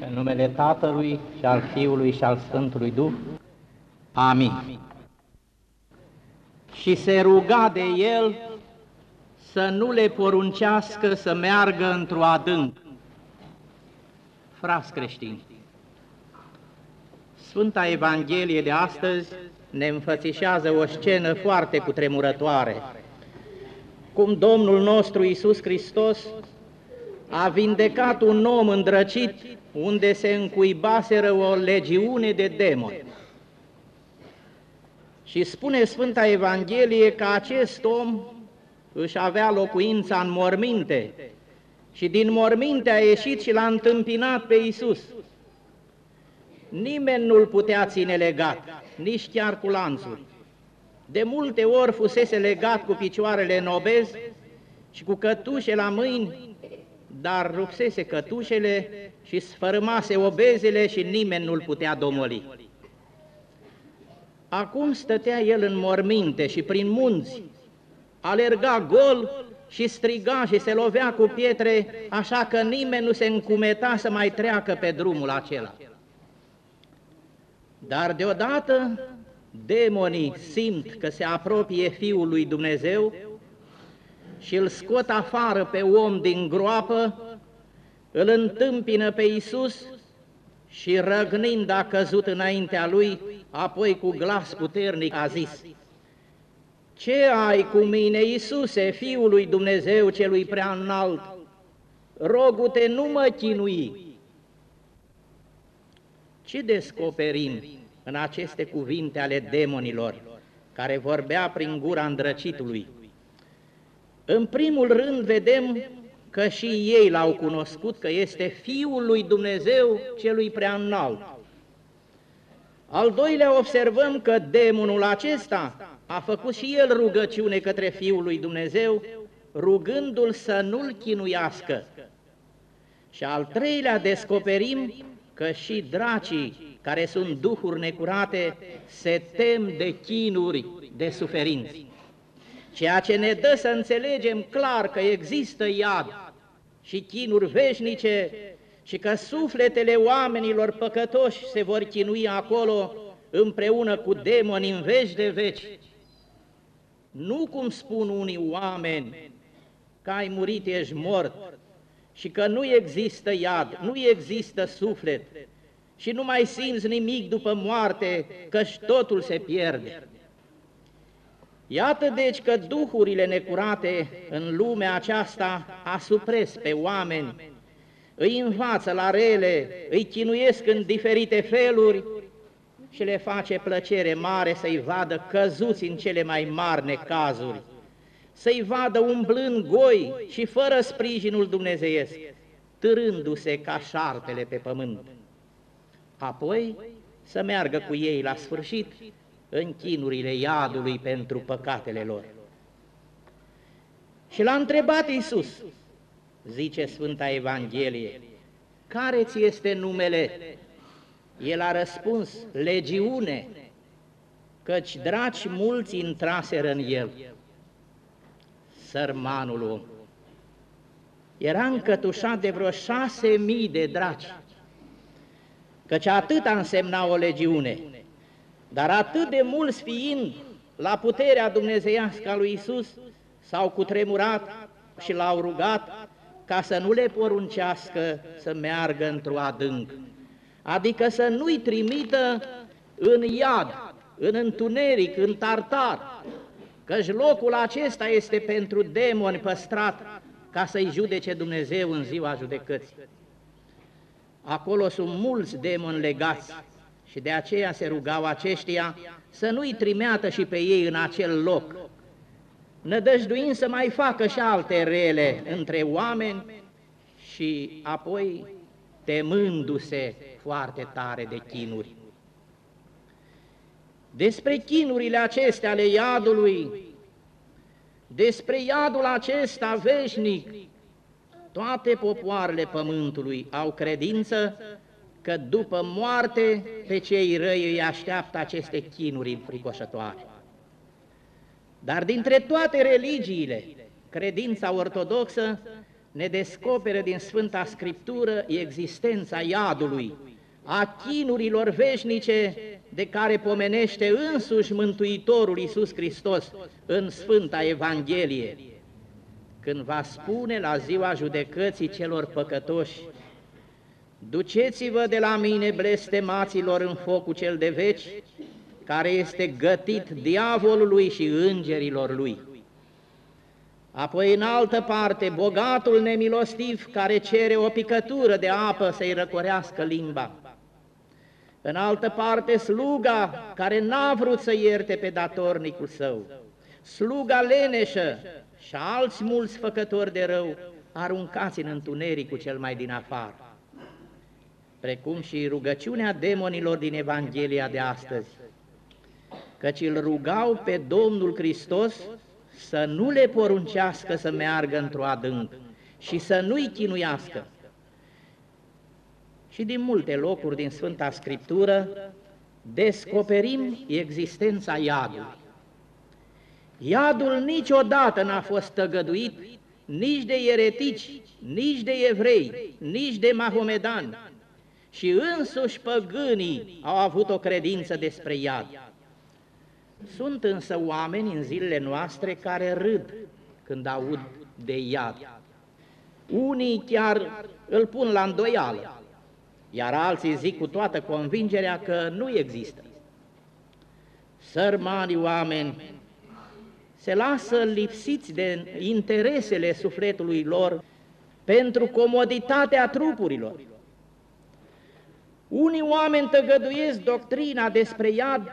În numele Tatălui și al Fiului și al Sfântului Duh. Amin. Și se ruga de el să nu le poruncească să meargă într-o adânc. Frați creștini, Sfânta Evanghelie de astăzi ne înfățișează o scenă foarte cutremurătoare, cum Domnul nostru Iisus Hristos a vindecat un om îndrăcit unde se încuibaseră o legiune de demoni. Și spune Sfânta Evanghelie că acest om își avea locuința în morminte și din morminte a ieșit și l-a întâmpinat pe Iisus. Nimeni nu-l putea ține legat, nici chiar cu lanțuri. De multe ori fusese legat cu picioarele în obez și cu cătușe la mâini, dar rupsese cătușele și sfărâmase obezele și nimeni nu-l putea domoli. Acum stătea el în morminte și prin munți, alerga gol și striga și se lovea cu pietre, așa că nimeni nu se încumeta să mai treacă pe drumul acela. Dar deodată demonii simt că se apropie Fiul lui Dumnezeu și îl scot afară pe om din groapă, îl întâmpină pe Iisus și răgnind a căzut înaintea lui, apoi cu glas puternic a zis, Ce ai cu mine, Iisuse, Fiul lui Dumnezeu celui prea înalt? Rogu-te, nu mă chinui! Ce descoperim în aceste cuvinte ale demonilor, care vorbea prin gura îndrăcitului? În primul rând vedem că și ei l-au cunoscut că este Fiul lui Dumnezeu celui prea înalt. Al doilea observăm că demonul acesta a făcut și el rugăciune către Fiul lui Dumnezeu, rugându-l să nu-l chinuiască. Și al treilea descoperim că și dracii, care sunt duhuri necurate, se tem de chinuri, de suferinți. Ceea ce ne dă să înțelegem clar că există iad și chinuri veșnice și că sufletele oamenilor păcătoși se vor chinui acolo împreună cu demoni în veci de veci. Nu cum spun unii oameni că ai murit, ești mort și că nu există iad, nu există suflet și nu mai simți nimic după moarte, căci totul se pierde. Iată deci că duhurile necurate în lumea aceasta asupres pe oameni, îi învață la rele, îi chinuiesc în diferite feluri și le face plăcere mare să-i vadă căzuți în cele mai mari necazuri, să-i vadă umblând goi și fără sprijinul dumnezeiesc, târându-se ca șarpele pe pământ. Apoi să meargă cu ei la sfârșit în chinurile iadului pentru păcatele lor. Și l-a întrebat Iisus, zice Sfânta Evanghelie, care ți este numele? El a răspuns, legiune, căci draci mulți intraseră în el. Sărmanul om era încătușat de vreo șase mii de draci, căci atât însemna o legiune. Dar atât de mulți fiind la puterea dumnezeiască a lui Isus, s-au cutremurat și l-au rugat ca să nu le poruncească să meargă într-o adânc, adică să nu-i trimită în iad, în întuneric, în tartar, căci locul acesta este pentru demoni păstrat ca să-i judece Dumnezeu în ziua judecății. Acolo sunt mulți demoni legați și de aceea se rugau aceștia să nu-i trimeată și pe ei în acel loc, nădăjduind să mai facă și alte rele între oameni și apoi temându-se foarte tare de chinuri. Despre chinurile acestea ale iadului, despre iadul acesta veșnic, toate popoarele pământului au credință că după moarte pe cei răi îi așteaptă aceste chinuri înfricoșătoare. Dar dintre toate religiile, credința ortodoxă ne descoperă din Sfânta Scriptură existența iadului, a chinurilor veșnice de care pomenește însuși Mântuitorul Iisus Hristos în Sfânta Evanghelie, când va spune la ziua judecății celor păcătoși, Duceți-vă de la mine, blestemaților, în focul cel de veci, care este gătit diavolului și îngerilor lui. Apoi, în altă parte, bogatul nemilostiv care cere o picătură de apă să-i răcorească limba. În altă parte, sluga care n-a vrut să ierte pe datornicul său, sluga leneșă și alți mulți făcători de rău aruncați în întunericul cel mai din afară, precum și rugăciunea demonilor din Evanghelia de astăzi, căci îl rugau pe Domnul Hristos să nu le poruncească să meargă într-o adânc și să nu-i chinuiască. Și din multe locuri din Sfânta Scriptură descoperim existența iadului. Iadul niciodată n-a fost tăgăduit nici de eretici, nici de evrei, nici de mahomedani, și însuși păgânii au avut o credință despre iad. Sunt însă oameni în zilele noastre care râd când aud de iad. Unii chiar îl pun la îndoială, iar alții zic cu toată convingerea că nu există. Sărmani oameni se lasă lipsiți de interesele sufletului lor pentru comoditatea trupurilor. Unii oameni tăgăduiesc doctrina despre iad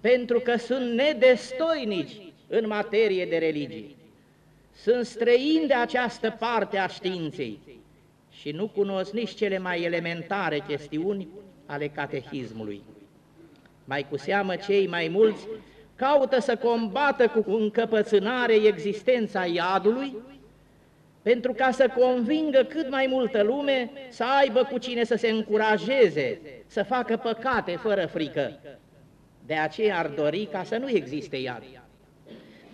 pentru că sunt nedestoinici în materie de religie. Sunt străini de această parte a științei și nu cunosc nici cele mai elementare chestiuni ale catehismului. Mai cu seamă cei mai mulți caută să combată cu încăpățânare existența iadului, pentru ca să convingă cât mai multă lume să aibă cu cine să se încurajeze, să facă păcate fără frică. De aceea ar dori ca să nu existe iad.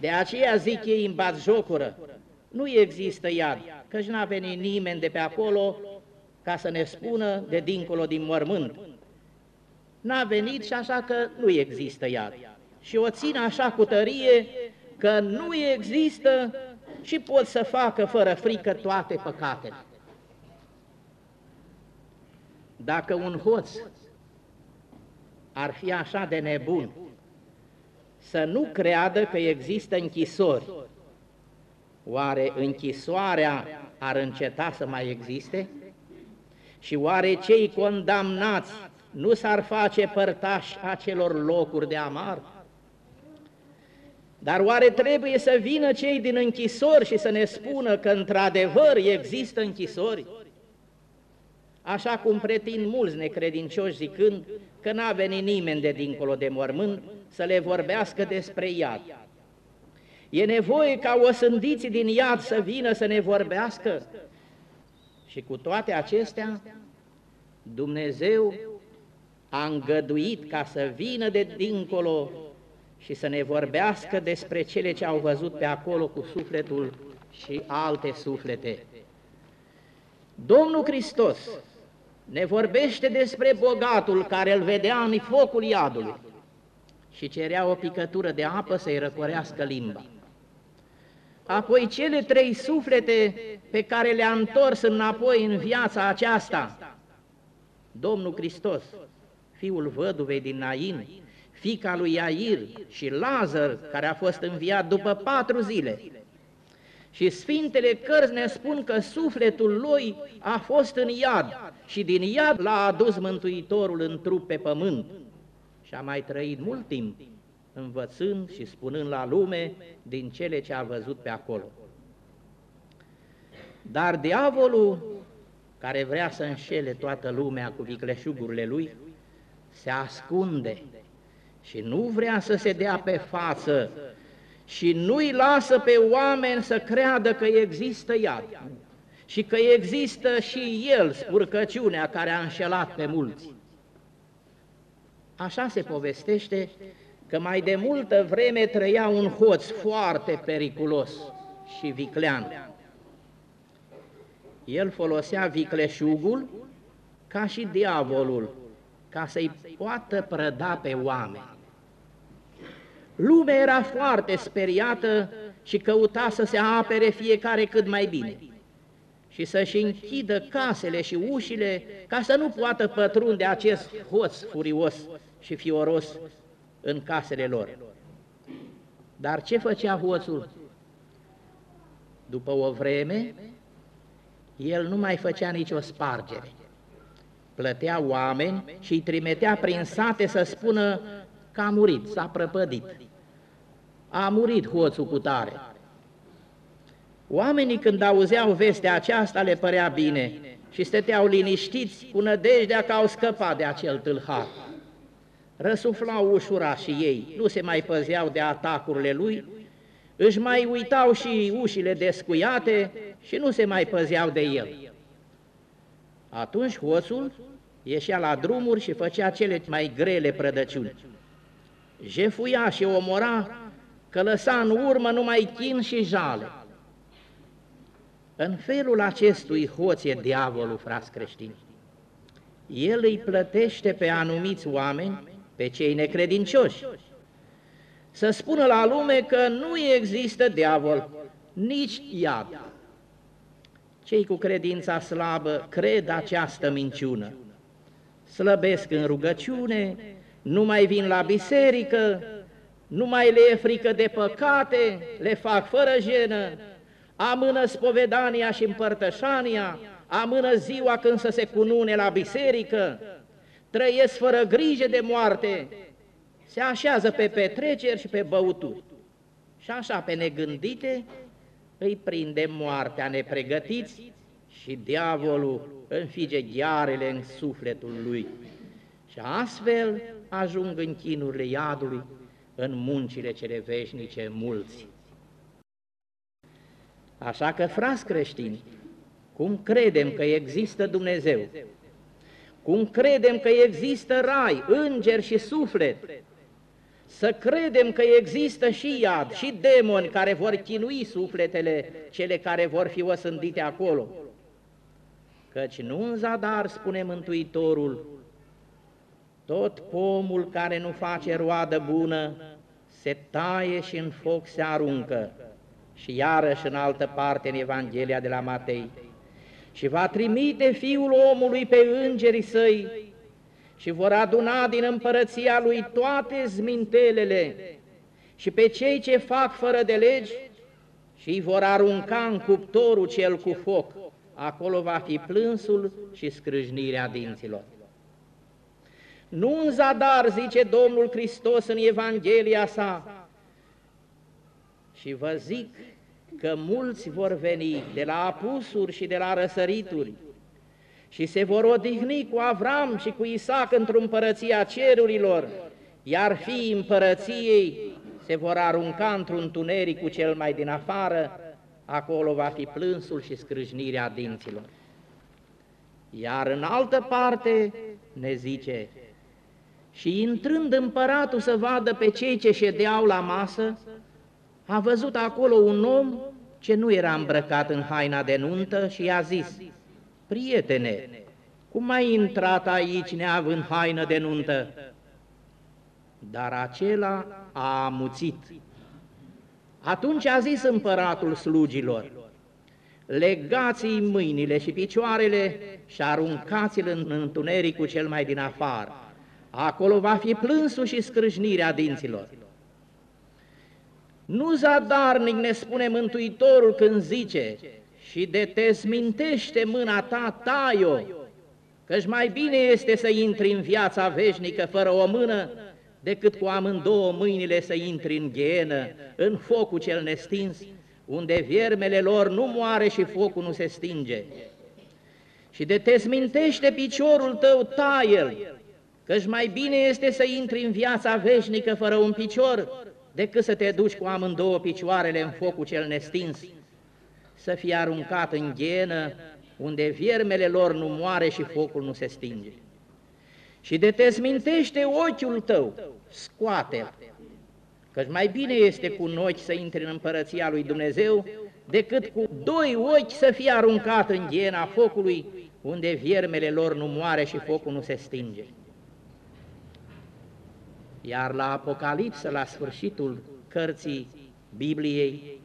De aceea zic ei în bat jocură, nu există iad, căci n-a venit nimeni de pe acolo ca să ne spună de dincolo din mormânt. N-a venit și așa că nu există iad. Și o țin așa cu tărie că nu există și pot să facă fără frică toate păcatele. Dacă un hoț ar fi așa de nebun să nu creadă că există închisori, oare închisoarea ar înceta să mai existe? Și oare cei condamnați nu s-ar face părtași acelor locuri de amar? Dar oare trebuie să vină cei din închisori și să ne spună că într-adevăr există închisori? Așa cum pretind mulți necredincioși zicând că n-a venit nimeni de dincolo de mormânt să le vorbească despre iad. E nevoie ca osândiții din iad să vină să ne vorbească? Și cu toate acestea, Dumnezeu a îngăduit ca să vină de dincolo și să ne vorbească despre cele ce au văzut pe acolo cu sufletul și alte suflete. Domnul Hristos ne vorbește despre bogatul care îl vedea în focul iadului și cerea o picătură de apă să-i răcorească limba. Apoi cele trei suflete pe care le-a întors înapoi în viața aceasta, Domnul Hristos, fiul văduvei din Nain, fica lui Iair și Lazar, care a fost înviat după patru zile. Și Sfintele Cărți ne spun că sufletul lui a fost în iad și din iad l-a adus Mântuitorul în trup pe pământ și a mai trăit mult timp învățând și spunând la lume din cele ce a văzut pe acolo. Dar diavolul, care vrea să înșele toată lumea cu vicleșugurile lui, se ascunde și nu vrea să se dea pe față și nu-i lasă pe oameni să creadă că există iad și că există și el spurcăciunea care a înșelat pe mulți. Așa se povestește că mai de multă vreme trăia un hoț foarte periculos și viclean. el folosea vicleșugul ca și diavolul, ca să-i poată prăda pe oameni. Lumea era foarte speriată și căuta să se apere fiecare cât mai bine și să-și închidă casele și ușile ca să nu poată pătrunde acest hoț furios și fioros în casele lor. Dar ce făcea hoțul? După o vreme, el nu mai făcea nicio spargere. Plătea oameni și îi trimitea prin sate să spună că a murit, s-a prăpădit. A murit hoțul cu tare. Oamenii când auzeau vestea aceasta le părea bine și stăteau liniștiți cu nădejdea că au scăpat de acel tâlhar. Răsuflau ușura și ei, nu se mai păzeau de atacurile lui, își mai uitau și ușile descuiate și nu se mai păzeau de el. Atunci hoțul ieșea la drumuri și făcea cele mai grele prădăciuni. Jefuia și omora că lăsa în urmă numai chin și jale. În felul acestui hoț e diavolul, frați creștini. El îi plătește pe anumiți oameni, pe cei necredincioși, să spună la lume că nu există diavol, nici iad. Cei cu credința slabă cred această minciună. Slăbesc în rugăciune, nu mai vin la biserică, nu mai le e frică de păcate, le fac fără jenă, amână spovedania și împărtășania, amână ziua când să se cunune la biserică, trăiesc fără grijă de moarte, se așează pe petreceri și pe băuturi. Și așa, pe negândite, îi prinde moartea nepregătiți și diavolul înfige ghearele în sufletul lui. Și astfel ajung în chinurile iadului, în muncile cele veșnice mulți. Așa că, frați creștini, cum credem că există Dumnezeu, cum credem că există rai, îngeri și suflet, să credem că există și iad, și demoni care vor chinui sufletele, cele care vor fi osândite acolo. Căci nu în zadar, spune Mântuitorul, tot pomul care nu face roadă bună se taie și în foc se aruncă. Și iarăși în altă parte în Evanghelia de la Matei. Și va trimite Fiul omului pe îngerii săi și vor aduna din împărăția lui toate zmintelele și pe cei ce fac fără de legi și îi vor arunca în cuptorul cel cu foc. Acolo va fi plânsul și scrâșnirea dinților. Nu în zadar, zice Domnul Hristos în Evanghelia sa, și vă zic că mulți vor veni de la apusuri și de la răsărituri și se vor odihni cu Avram și cu Isaac într-o împărăția cerurilor, iar fiii împărăției se vor arunca într-un tuneric cu cel mai din afară, acolo va fi plânsul și scrâșnirea dinților. Iar în altă parte ne zice, și intrând împăratul să vadă pe cei ce ședeau la masă, a văzut acolo un om ce nu era îmbrăcat în haina de nuntă și i-a zis, Prietene, cum ai intrat aici neavând haină de nuntă? Dar acela a amuțit. Atunci a zis împăratul slugilor, legați-i mâinile și picioarele și aruncați-l în întunericul cel mai din afară. Acolo va fi plânsul și scrâșnirea dinților. Nu zadarnic ne spune Mântuitorul când zice, și de te smintește mâna ta, tai-o, căci mai bine este să intri în viața veșnică fără o mână, decât cu amândouă mâinile să intri în ghenă, în focul cel nestins, unde viermele lor nu moare și focul nu se stinge. Și de te smintește piciorul tău, tai-l, căci mai bine este să intri în viața veșnică fără un picior, decât să te duci cu amândouă picioarele în focul cel nestins, să fie aruncat în ghenă, unde viermele lor nu moare și focul nu se stinge. Și de te smintește ochiul tău, scoate-l, căci mai bine este cu un ochi să intri în împărăția lui Dumnezeu decât cu doi ochi să fie aruncat în ghiena focului, unde viermele lor nu moare și focul nu se stinge. Iar la Apocalipsă, la sfârșitul cărții Bibliei,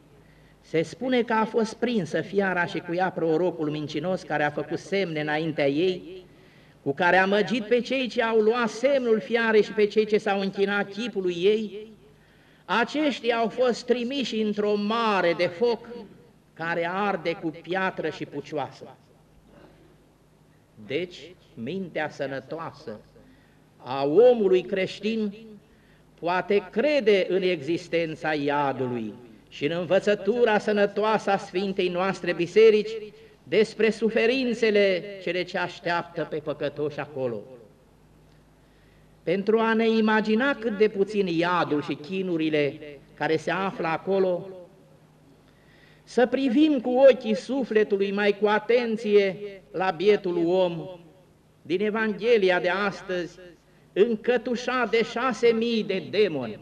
se spune că a fost prinsă fiara și cu ea prorocul mincinos care a făcut semne înaintea ei, cu care a măgit pe cei ce au luat semnul fiarei și pe cei ce s-au închinat chipului ei, aceștia au fost trimiși într-o mare de foc care arde cu piatră și pucioasă. Deci, mintea sănătoasă a omului creștin poate crede în existența iadului și în învățătura sănătoasă a Sfintei noastre biserici despre suferințele cele ce așteaptă pe păcătoși acolo. Pentru a ne imagina cât de puțin iadul și chinurile care se află acolo, să privim cu ochii sufletului mai cu atenție la bietul om din Evanghelia de astăzi, încătușat de șase mii de demoni,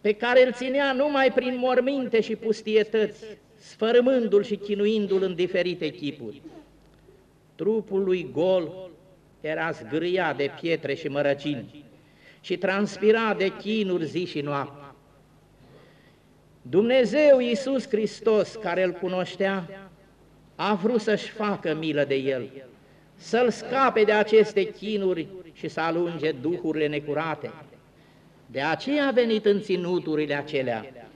pe care îl ținea numai prin morminte și pustietăți, sfărâmându-l și chinuindu-l în diferite chipuri. Trupul lui gol era zgâriat de pietre și mărăcini și transpira de chinuri zi și noapte. Dumnezeu Iisus Hristos, care îl cunoștea, a vrut să-și facă milă de el, să-l scape de aceste chinuri și să alunge duhurile necurate. De aceea a venit în ținuturile acelea.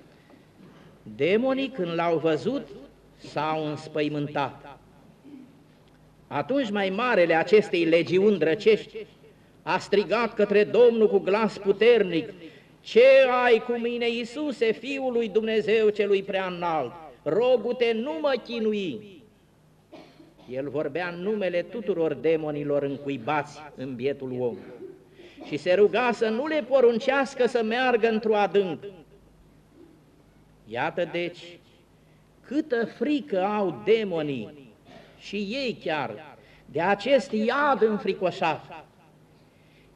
Demonii, când l-au văzut, s-au înspăimântat. Atunci mai marele acestei legiuni drăcești a strigat către Domnul cu glas puternic, Ce ai cu mine, Iisuse, Fiul lui Dumnezeu celui prea înalt? Rogu-te, nu mă chinui! El vorbea în numele tuturor demonilor încuibați în bietul om și se ruga să nu le poruncească să meargă într-o adânc. Iată deci câtă frică au demonii și ei chiar de acest iad înfricoșat.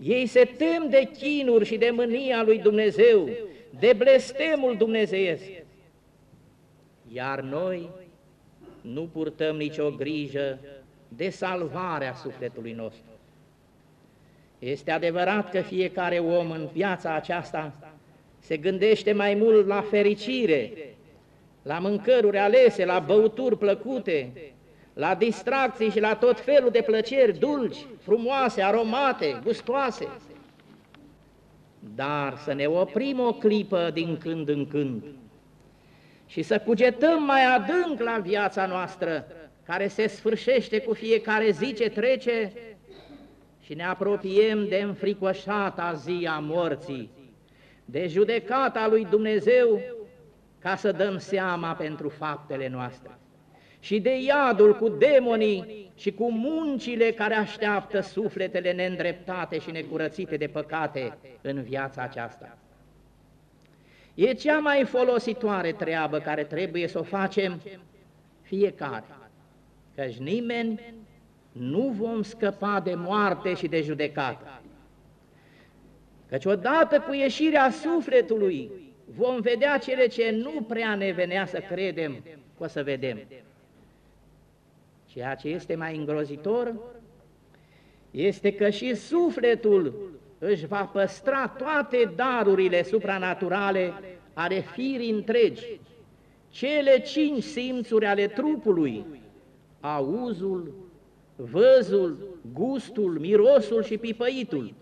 Ei se tem de chinuri și de mânia lui Dumnezeu, de blestemul dumnezeiesc. Iar noi nu purtăm nicio grijă de salvarea sufletului nostru. Este adevărat că fiecare om în viața aceasta se gândește mai mult la fericire, la mâncăruri alese, la băuturi plăcute, la distracții și la tot felul de plăceri dulci, frumoase, aromate, gustoase. Dar să ne oprim o clipă din când în când și să cugetăm mai adânc la viața noastră, care se sfârșește cu fiecare zi ce trece și ne apropiem de înfricoșata zi a morții, de judecata lui Dumnezeu, ca să dăm seama pentru faptele noastre și de iadul cu demonii și cu muncile care așteaptă sufletele neîndreptate și necurățite de păcate în viața aceasta. E cea mai folositoare treabă care trebuie să o facem fiecare, căci nimeni nu vom scăpa de moarte și de judecată. Căci odată cu ieșirea sufletului vom vedea cele ce nu prea ne venea să credem că o să vedem. Ceea ce este mai îngrozitor este că și sufletul își va păstra toate darurile supranaturale ale firii întregi, cele cinci simțuri ale trupului, auzul, văzul, gustul, mirosul și pipăitul.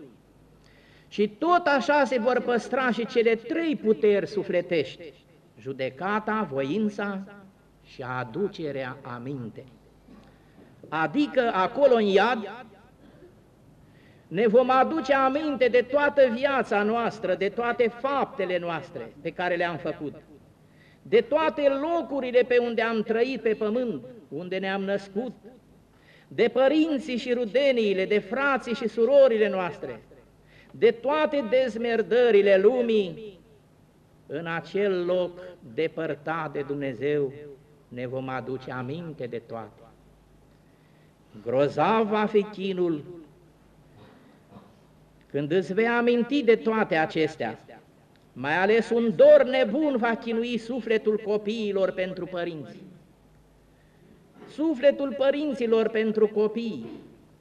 Și tot așa se vor păstra și cele trei puteri sufletești, judecata, voința și aducerea aminte. Adică acolo în iad ne vom aduce aminte de toată viața noastră, de toate faptele noastre pe care le-am făcut, de toate locurile pe unde am trăit pe pământ, unde ne-am născut, de părinții și rudeniile, de frații și surorile noastre, de toate dezmerdările lumii, în acel loc depărtat de Dumnezeu ne vom aduce aminte de toate. Grozav va fi chinul când îți vei aminti de toate acestea, Mai ales un dor nebun va chinui sufletul copiilor pentru părinți. Sufletul părinților pentru copii,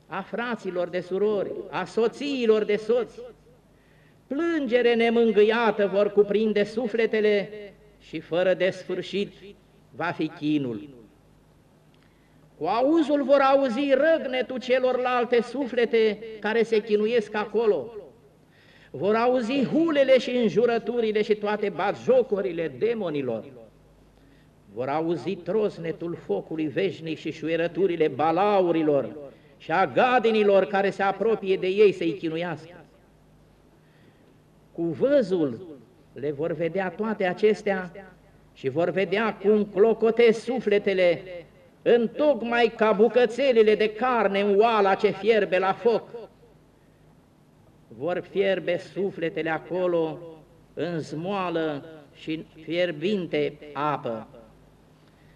a fraților de surori, a soțiilor de soți. Plângere nemângâiată vor cuprinde sufletele și fără de sfârșit va fi chinul. Cu auzul vor auzi răgnetul celorlalte suflete care se chinuiesc acolo. Vor auzi hulele și înjurăturile și toate batjocorile demonilor. Vor auzi trosnetul focului veșnic și șuierăturile balaurilor și a gadinilor care se apropie de ei să-i chinuiască. Cu văzul le vor vedea toate acestea și vor vedea cum clocotesc sufletele în tocmai ca bucățelile de carne în oala ce fierbe la foc. Vor fierbe sufletele acolo în zmoală și fierbinte apă.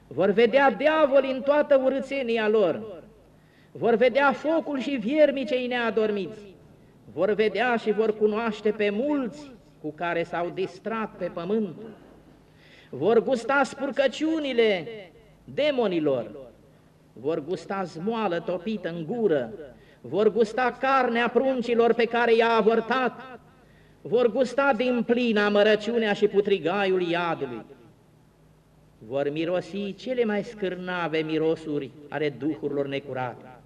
Vor vedea diavoli în toată urățenia lor. Vor vedea focul și viermii cei neadormiți. Vor vedea și vor cunoaște pe mulți cu care s-au distrat pe pământ. Vor gusta spurcăciunile demonilor, vor gusta zmoală topită în gură, vor gusta carnea pruncilor pe care i-a avărtat, vor gusta din plin amărăciunea și putrigaiul iadului, vor mirosi cele mai scârnave mirosuri ale duhurilor necurate,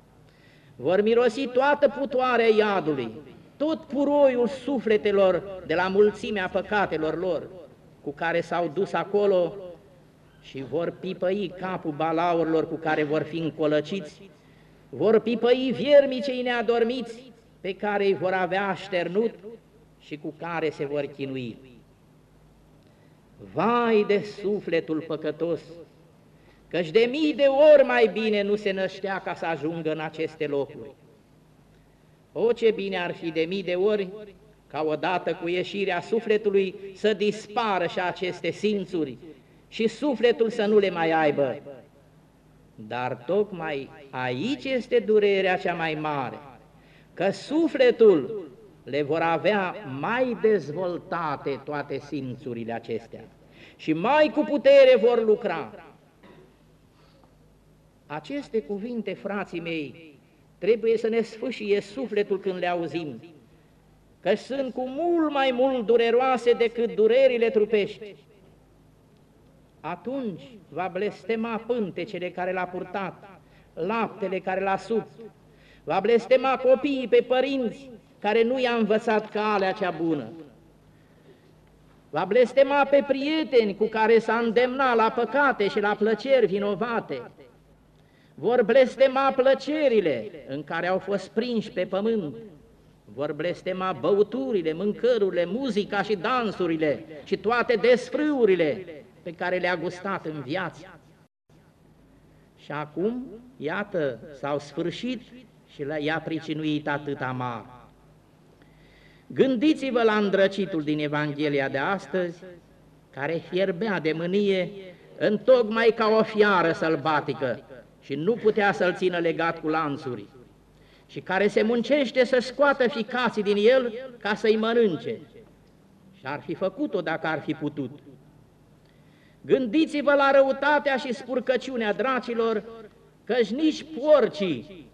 vor mirosi toată putoarea iadului, tot puroiul sufletelor de la mulțimea păcatelor lor, cu care s-au dus acolo și vor pipăi capul balaurilor cu care vor fi încolăciți, vor pipăi viermii cei neadormiți pe care îi vor avea așternut și cu care se vor chinui. Vai de sufletul păcătos, căci de mii de ori mai bine nu se năștea ca să ajungă în aceste locuri. O, ce bine ar fi de mii de ori ca odată cu ieșirea sufletului să dispară și aceste simțuri și sufletul să nu le mai aibă. Dar tocmai aici este durerea cea mai mare, că sufletul le vor avea mai dezvoltate toate simțurile acestea și mai cu putere vor lucra. Aceste cuvinte, frații mei, trebuie să ne sfâșie sufletul când le auzim, că sunt cu mult mai mult dureroase decât durerile trupești. Atunci va blestema pântecele care l-a purtat, laptele care l-a sub, va blestema copiii pe părinți care nu i-a învățat calea cea bună, va blestema pe prieteni cu care s-a îndemnat la păcate și la plăceri vinovate, vor blestema plăcerile în care au fost prinși pe pământ, vor blestema băuturile, mâncărurile, muzica și dansurile și toate desfrâurile pe care le-a gustat în viață. Și acum, iată, s-au sfârșit și i-a pricinuit atât amar. Gândiți-vă la îndrăcitul din Evanghelia de astăzi, care fierbea de mânie, întocmai ca o fiară sălbatică și nu putea să-l țină legat cu lanțuri și care se muncește să scoată ficații din el ca să-i mănânce. Și ar fi făcut-o dacă ar fi putut. Gândiți-vă la răutatea și spurcăciunea dracilor, căci nici porcii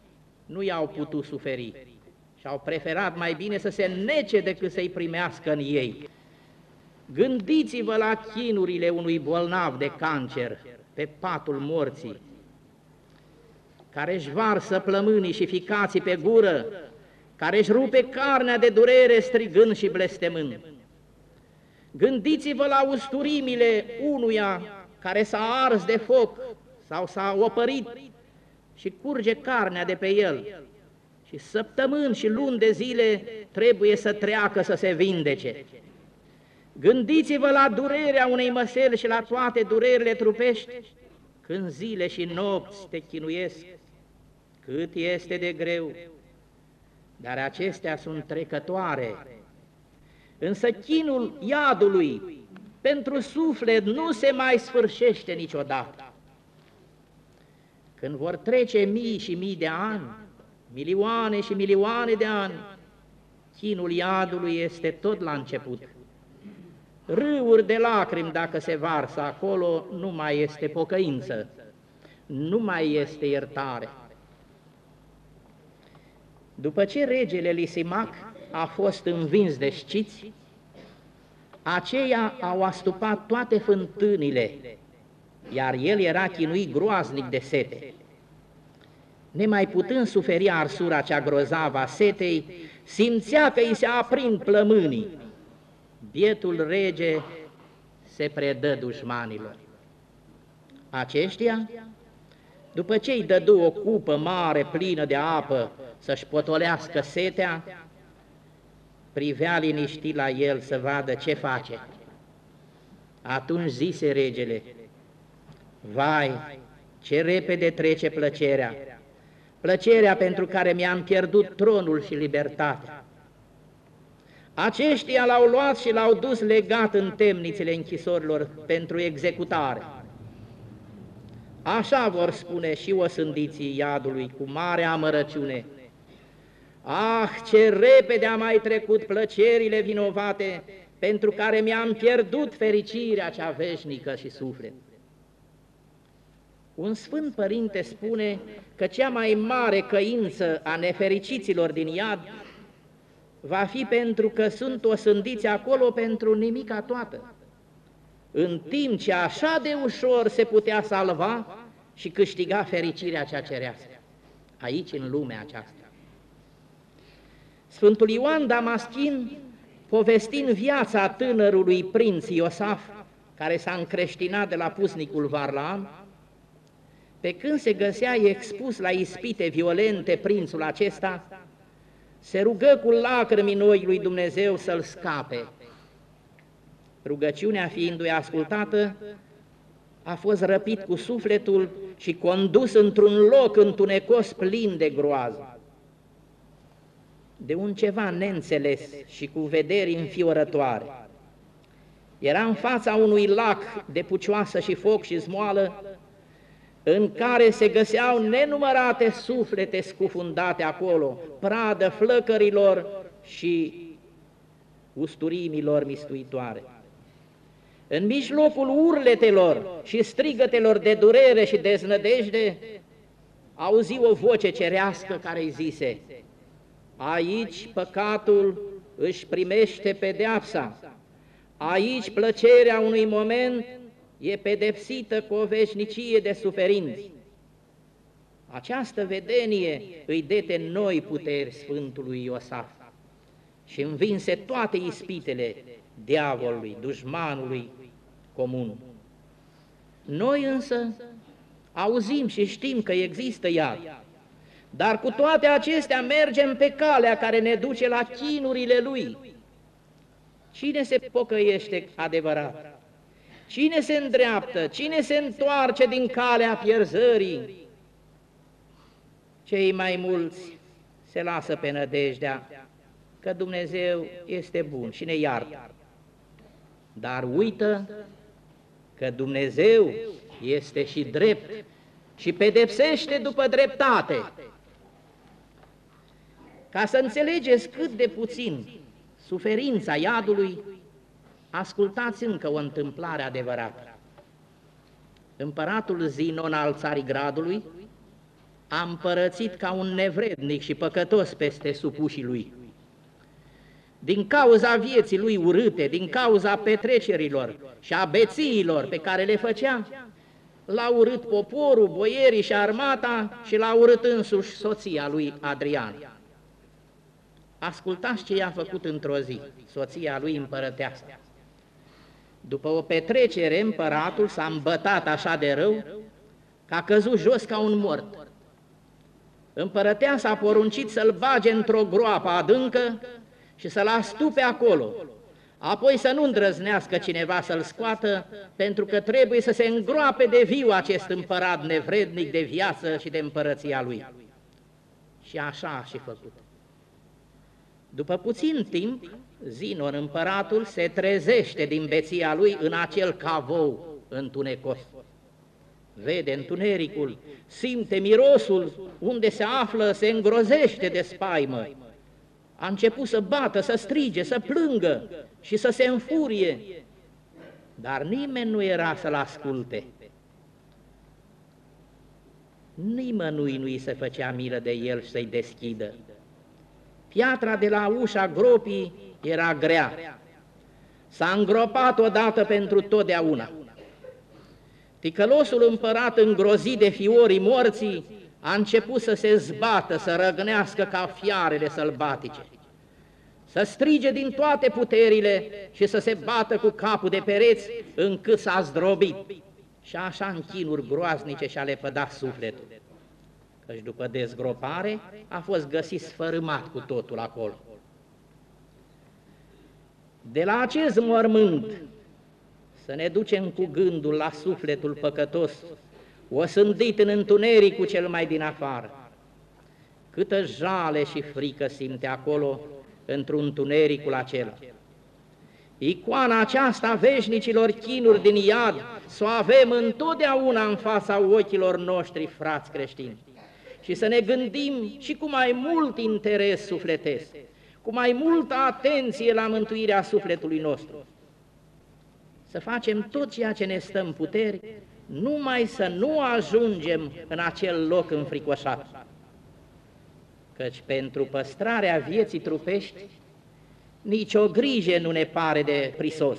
nu i-au putut suferi și au preferat mai bine să se nece decât să-i primească în ei. Gândiți-vă la chinurile unui bolnav de cancer pe patul morții, care își varsă plămânii și ficații pe gură, care își rupe carnea de durere strigând și blestemând. Gândiți-vă la usturimile unuia care s-a ars de foc sau s-a opărit și curge carnea de pe el și săptămâni și luni de zile trebuie să treacă să se vindece. Gândiți-vă la durerea unei măseli și la toate durerile trupești, când zile și nopți te chinuiesc cât este de greu, dar acestea sunt trecătoare. Însă chinul iadului pentru suflet nu se mai sfârșește niciodată. Când vor trece mii și mii de ani, milioane și milioane de ani, chinul iadului este tot la început. râuri de lacrimi dacă se varsă acolo, nu mai este pocăință, nu mai este iertare. După ce regele Lisimac a fost învins de șciți, aceia au astupat toate fântânile, iar el era chinuit groaznic de sete. Nemai putând suferi arsura cea grozavă a setei, simțea că îi se aprind plămânii. Bietul rege se predă dușmanilor. Aceștia, după ce îi dădu o cupă mare plină de apă să-și potolească setea, privea liniștit la el să vadă ce face. Atunci zise regele, Vai, ce repede trece plăcerea, plăcerea pentru care mi-am pierdut tronul și libertatea. Aceștia l-au luat și l-au dus legat în temnițele închisorilor pentru executare. Așa vor spune și osândiții iadului cu mare amărăciune, Ah, ce repede a mai trecut plăcerile vinovate, pentru care mi-am pierdut fericirea cea veșnică și suflet. Un sfânt părinte spune că cea mai mare căință a nefericiților din iad va fi pentru că sunt osândiți acolo pentru nimica toată, în timp ce așa de ușor se putea salva și câștiga fericirea cea cerească, aici în lumea aceasta. Sfântul Ioan Damaschin, povestind viața tânărului prinț Iosaf, care s-a încreștinat de la pusnicul Varlam, pe când se găsea expus la ispite violente prințul acesta, se rugă cu lacrimi noi lui Dumnezeu să-l scape. Rugăciunea fiindu-i ascultată, a fost răpit cu sufletul și condus într-un loc întunecos plin de groază de un ceva neînțeles și cu vederi înfiorătoare. Era în fața unui lac de pucioasă și foc și zmoală, în care se găseau nenumărate suflete scufundate acolo, pradă flăcărilor și usturimilor mistuitoare. În mijlocul urletelor și strigătelor de durere și deznădejde, auzi o voce cerească care îi zise, Aici păcatul își primește pedeapsa. Aici plăcerea unui moment e pedepsită cu o veșnicie de suferinți. Această vedenie îi dete noi puteri Sfântului Iosaf și învinse toate ispitele diavolului, dușmanului comun. Noi însă auzim și știm că există iad, dar cu toate acestea mergem pe calea care ne duce la chinurile Lui. Cine se pocăiește adevărat? Cine se îndreaptă? Cine se întoarce din calea pierzării? Cei mai mulți se lasă pe nădejdea că Dumnezeu este bun și ne iartă. Dar uită că Dumnezeu este și drept și pedepsește după dreptate. Ca să înțelegeți cât de puțin suferința iadului, ascultați încă o întâmplare adevărată. Împăratul Zinon al Țarigradului a împărățit ca un nevrednic și păcătos peste supușii lui. Din cauza vieții lui urâte, din cauza petrecerilor și a bețiilor pe care le făcea, l-a urât poporul, boierii și armata și l-a urât însuși soția lui Adrian. Ascultați ce i-a făcut într-o zi, soția lui împărăteasă. După o petrecere, împăratul s-a îmbătat așa de rău că a căzut jos ca un mort. Împărăteasa a poruncit să-l bage într-o groapă adâncă și să-l astupe acolo, apoi să nu îndrăznească cineva să-l scoată, pentru că trebuie să se îngroape de viu acest împărat nevrednic de viață și de împărăția lui. Și așa a și făcut. După puțin timp, Zinor, împăratul, se trezește din beția lui în acel cavou întunecos. Vede întunericul, simte mirosul, unde se află, se îngrozește de spaimă. A început să bată, să strige, să plângă și să se înfurie dar nimeni nu era să-l asculte. Nimănui nu-i se făcea milă de el și să-i deschidă. Piatra de la ușa gropii era grea. S-a îngropat odată pentru totdeauna. Ticălosul împărat îngrozit de fiorii morții a început să se zbată, să răgnească ca fiarele sălbatice, să strige din toate puterile și să se bată cu capul de pereți încât s-a zdrobit. Și așa în chinuri groaznice și-a lepădat sufletul. Căci după dezgropare a fost găsit sfărâmat cu totul acolo. De la acest mormânt să ne ducem cu gândul la sufletul păcătos, o sândit în întunericul cel mai din afară. Câtă jale și frică simte acolo, într-un întunericul acela. Icoana aceasta veșnicilor chinuri din iad, să o avem întotdeauna în fața ochilor noștri, frați creștini, și să ne gândim și cu mai mult interes sufletesc, cu mai multă atenție la mântuirea sufletului nostru. Să facem tot ceea ce ne stă în puteri, numai să nu ajungem în acel loc înfricoșat. Căci pentru păstrarea vieții trupești, nicio grijă nu ne pare de prisos.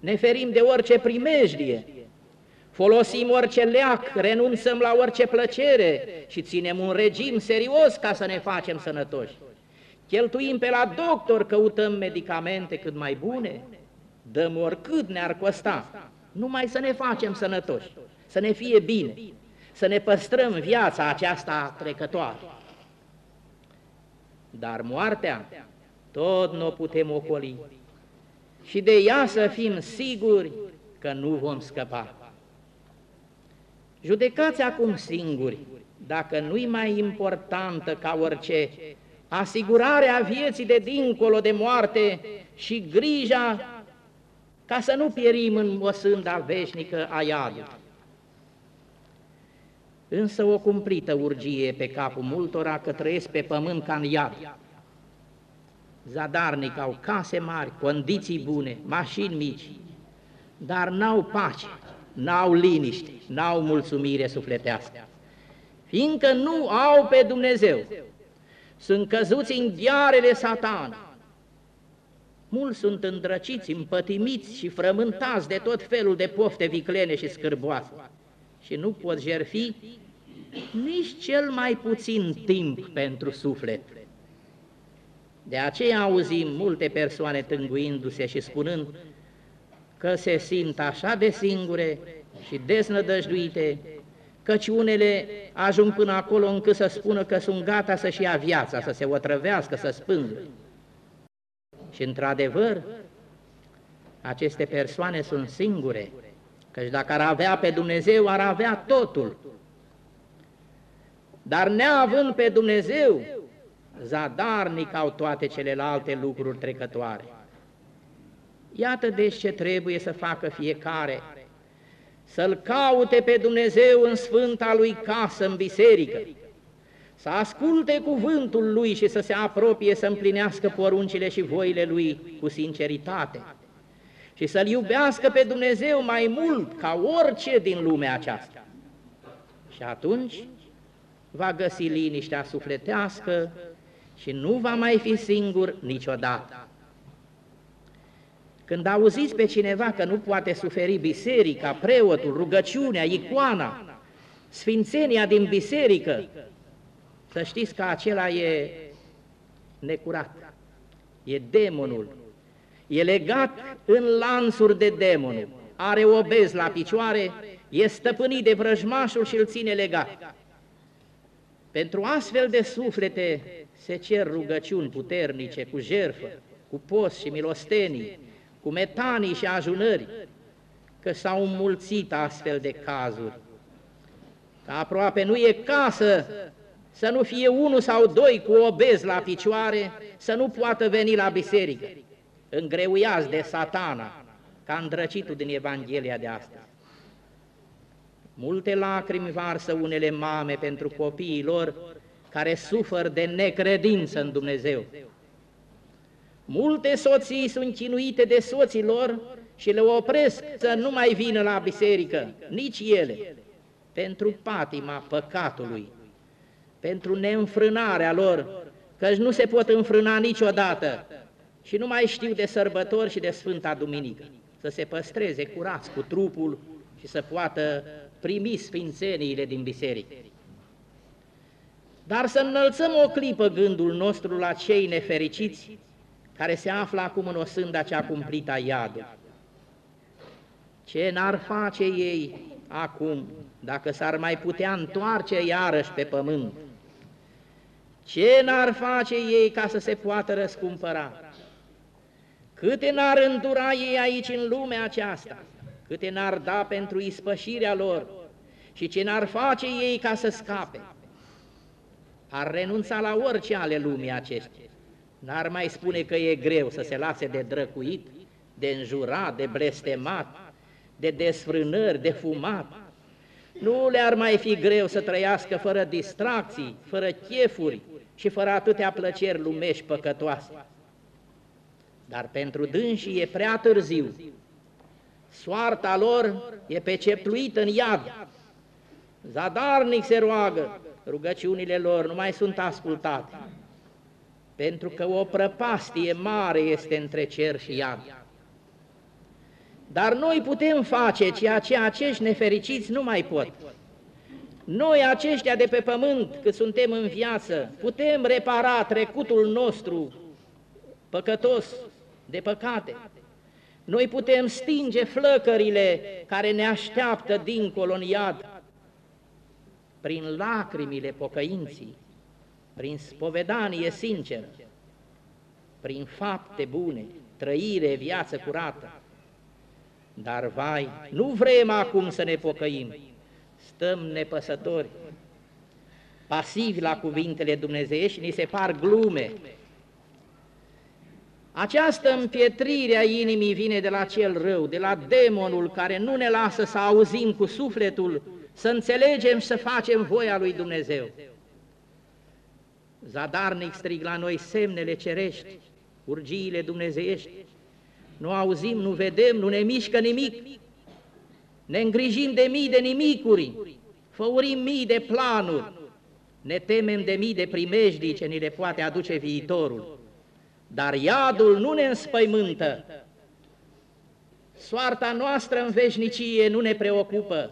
Ne ferim de orice primejdie, folosim orice leac, renunțăm la orice plăcere și ținem un regim serios ca să ne facem sănătoși. Cheltuim pe la doctor, căutăm medicamente cât mai bune, dăm oricât ne-ar costa, numai să ne facem sănătoși, să ne fie bine, să ne păstrăm viața aceasta trecătoare. Dar moartea tot nu o putem ocoli și de ea să fim siguri că nu vom scăpa. Judecați acum singuri dacă nu-i mai importantă ca orice asigurarea vieții de dincolo de moarte și grija ca să nu pierim în o sânda veșnică a iadului. Însă o cumplită urgie pe capul multora că trăiesc pe pământ ca în iad. Zadarnic au case mari, condiții bune, mașini mici, dar n-au pace, n-au liniște, n-au mulțumire sufletească, fiindcă nu au pe Dumnezeu. Sunt căzuți în ghearele satanului Mulți sunt îndrăciți, împătimiți și frământați de tot felul de pofte viclene și scârboase și nu pot jerfi nici cel mai puțin timp pentru suflet. De aceea auzim multe persoane tânguindu-se și spunând că se simt așa de singure și deznădăjduite, căci unele ajung până acolo încât să spună că sunt gata să-și ia viața, să se otrăvească, să spângă. Și într-adevăr, aceste persoane sunt singure, căci dacă ar avea pe Dumnezeu, ar avea totul. Dar neavând pe Dumnezeu, zadarnic au toate celelalte lucruri trecătoare. Iată deci ce trebuie să facă fiecare, să-L caute pe Dumnezeu în sfânta lui casă, în biserică, să asculte cuvântul Lui și să se apropie să împlinească poruncile și voile Lui cu sinceritate și să-L iubească pe Dumnezeu mai mult ca orice din lumea aceasta. Și atunci va găsi liniștea sufletească și nu va mai fi singur niciodată. Când auziți pe cineva că nu poate suferi biserica, preotul, rugăciunea, icoana, sfințenia din biserică, să știți că acela e necurat, e demonul, e legat în lansuri de demonul, are obez la picioare, e stăpânit de vrăjmașul și îl ține legat. Pentru astfel de suflete se cer rugăciuni puternice, cu jerfă, cu post și milostenii, cu metanii și ajunări, că s-au înmulțit astfel de cazuri. Că aproape nu e casă să nu fie unul sau doi cu obez la picioare, să nu poată veni la biserică, îngreuiați de satana, ca îndrăcitul din Evanghelia de astăzi. Multe lacrimi varsă unele mame pentru copiii lor care sufăr de necredință în Dumnezeu. Multe soții sunt chinuite de soții lor și le opresc să nu mai vină la biserică, nici ele, pentru patima păcatului, pentru neînfrânarea lor, căci nu se pot înfrâna niciodată și nu mai știu de sărbători și de Sfânta Duminică, să se păstreze curați cu trupul și să poată primi sfințeniile din biserică. Dar să înălțăm o clipă gândul nostru la cei nefericiți care se află acum în o sânda cea cumplită a iadului. Ce n-ar face ei acum dacă s-ar mai putea întoarce iarăși pe pământ? Ce n-ar face ei ca să se poată răscumpăra? Câte n-ar îndura ei aici în lumea aceasta? Câte n-ar da pentru ispășirea lor? Și ce n-ar face ei ca să scape? Ar renunța la orice ale lumii acestea. N-ar mai spune că e greu să se lase de drăcuit, de înjurat, de blestemat, de desfrânări, de fumat. Nu le-ar mai fi greu să trăiască fără distracții, fără chefuri și fără atâtea plăceri lumești păcătoase. Dar pentru dânsii e prea târziu. Soarta lor e pecepluită în iad. Zadarnic se roagă, rugăciunile lor nu mai sunt ascultate, pentru că o prăpastie mare este între cer și iad. Dar noi putem face ceea ce acești nefericiți nu mai pot. Noi aceștia de pe pământ, cât suntem în viață, putem repara trecutul nostru păcătos de păcate. Noi putem stinge flăcările care ne așteaptă dincolo în iad prin lacrimile pocăinții, prin spovedanie sinceră, prin fapte bune, trăire, viață curată. Dar, vai, nu vrem acum să ne pocăim, stăm nepăsători, pasivi la cuvintele dumnezeiești, ni se par glume. Această împietrire a inimii vine de la cel rău, de la demonul care nu ne lasă să auzim cu sufletul, să înțelegem și să facem voia lui Dumnezeu. Zadarnic strig la noi semnele cerești, urgiile dumnezeiești, nu auzim, nu vedem, nu ne mișcă nimic, ne îngrijim de mii de nimicuri, făurim mii de planuri, ne temem de mii de primejdii ce ni le poate aduce viitorul. Dar iadul nu ne înspăimântă. Soarta noastră în veșnicie nu ne preocupă.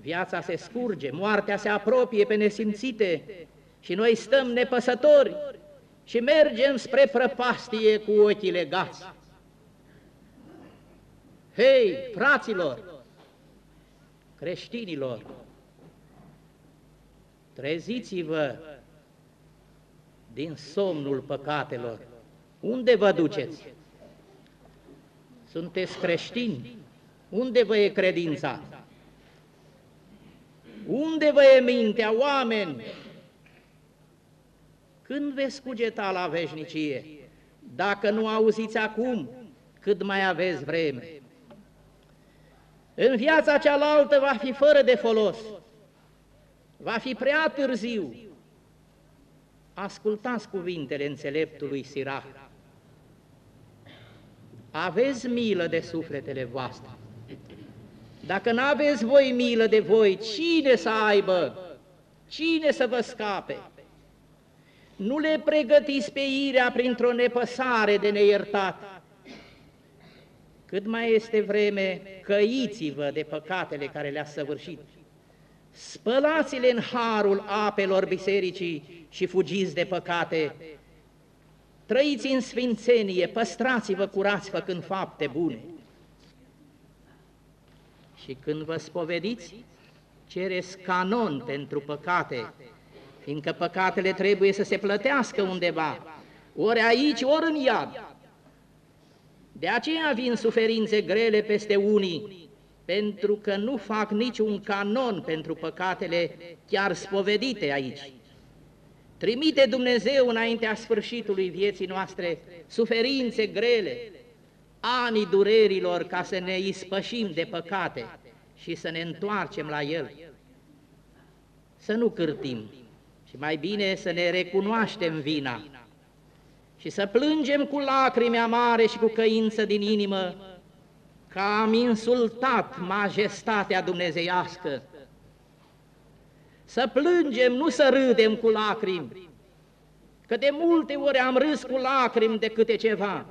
Viața se scurge, moartea se apropie pe nesimțite și noi stăm nepăsători și mergem spre prăpastie cu ochii legați. Hei, fraților, creștinilor, treziți-vă din somnul păcatelor. Unde vă duceți? Sunteți creștini? Unde vă e credința? Unde vă e mintea, oameni? Când veți cugeta la veșnicie? Dacă nu auziți acum, cât mai aveți vreme? În viața cealaltă va fi fără de folos, va fi prea târziu. Ascultați cuvintele înțeleptului Sirach. Aveți milă de sufletele voastre. Dacă nu aveți voi milă de voi, cine să aibă? Cine să vă scape? Nu le pregătiți pe irea printr-o nepăsare de neiertat. Cât mai este vreme, căiți-vă de păcatele care le-ați săvârșit. Spălați-le în harul apelor bisericii și fugiți de păcate. Trăiți în sfințenie, păstrați-vă curați făcând fapte bune. Și când vă spovediți, cereți canon pentru păcate, fiindcă păcatele trebuie să se plătească undeva, ori aici, ori în iad. De aceea vin suferințe grele peste unii, pentru că nu fac niciun canon pentru păcatele chiar spovedite aici. Trimite Dumnezeu înaintea sfârșitului vieții noastre suferințe grele, anii durerilor ca să ne ispășim de păcate și să ne întoarcem la El. Să nu cârtim și mai bine să ne recunoaștem vina și să plângem cu lacrimi amare și cu căință din inimă că am insultat majestatea dumnezeiască. Să plângem, nu să râdem cu lacrimi, că de multe ori am râs cu lacrimi de câte ceva.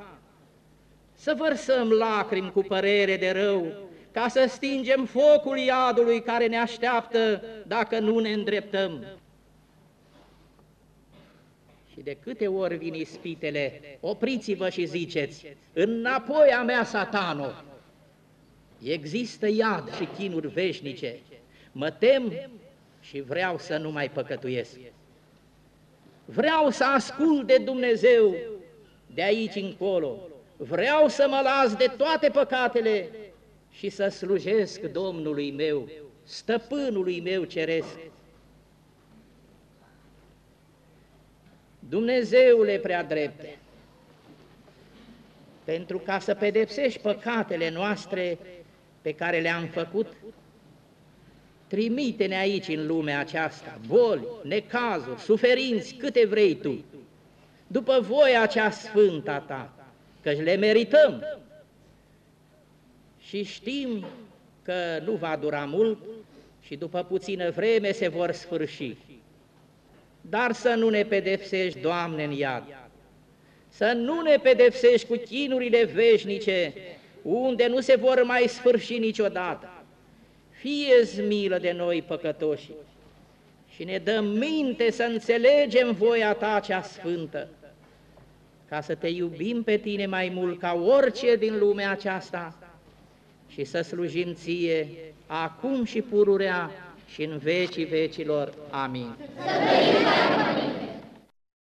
Să vărsăm lacrimi cu părere de rău, ca să stingem focul iadului care ne așteaptă dacă nu ne îndreptăm. Și de câte ori vin ispitele, opriți-vă și ziceți, înapoi a mea satanul, există iad și chinuri veșnice, mă tem și vreau să nu mai păcătuiesc. Vreau să ascult de Dumnezeu de aici încolo, vreau să mă las de toate păcatele și să slujesc Domnului meu, stăpânului meu ceresc. Dumnezeule prea drepte, pentru ca să pedepsești păcatele noastre pe care le-am făcut, trimite-ne aici în lumea aceasta, boli, necazuri, suferinți, câte vrei Tu, după voia cea sfântă a Ta, căci le merităm. Și știm că nu va dura mult și după puțină vreme se vor sfârși dar să nu ne pedepsești, Doamne, în iad. Să nu ne pedepsești cu chinurile veșnice, unde nu se vor mai sfârși niciodată. Fie-ți milă de noi păcătoși și ne dăm minte să înțelegem voia Ta cea sfântă, ca să te iubim pe Tine mai mult ca orice din lumea aceasta și să slujim Ție acum și pururea și în vecii vecilor. Amin. Să